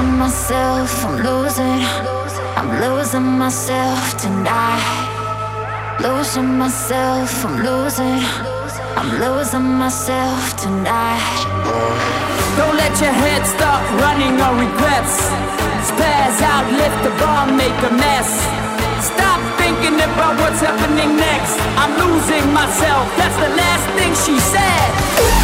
losing myself, I'm losing, I'm losing myself tonight. Losing myself, I'm losing, I'm losing myself tonight. Don't let your head start running on regrets. Spaz out, lift the bar, make a mess. Stop thinking about what's happening next. I'm losing myself, that's the last thing she said.